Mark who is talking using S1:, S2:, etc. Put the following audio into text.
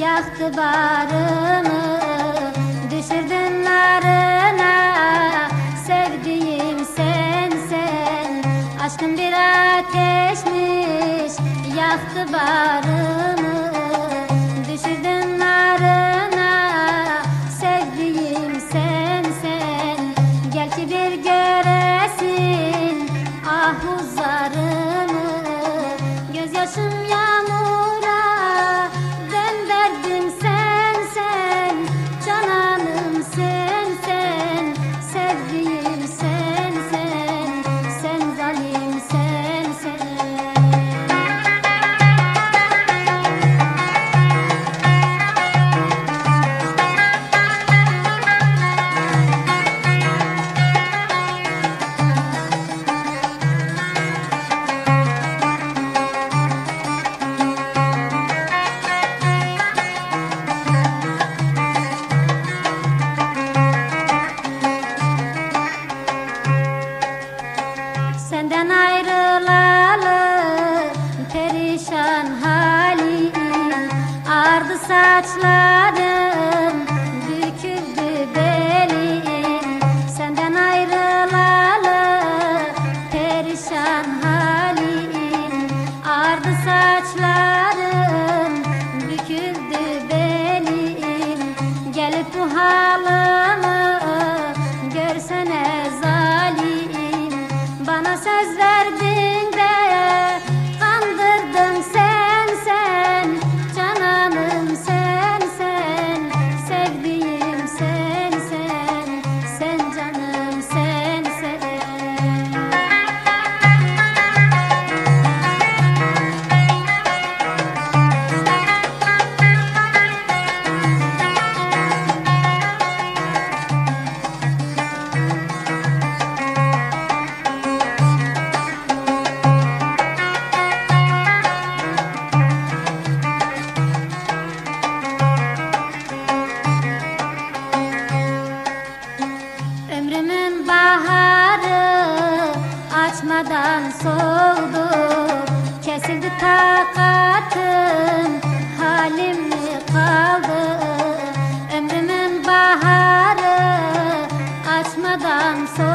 S1: yaktı barımı Düşürdün narına. Sevdiğim sen sen Aşkın bir ateşmiş Yaktı barımı Senden ayrılalı perişan halim. Ardı saçlarım büküldü belim. Senden ayrılalı perişan halim. Ardı saçlarım büküldü belim. Gelip bu halımı göz oldu. Kesildi takatım Halim mi kaldı. Ömrümün baharı Açmadan sonra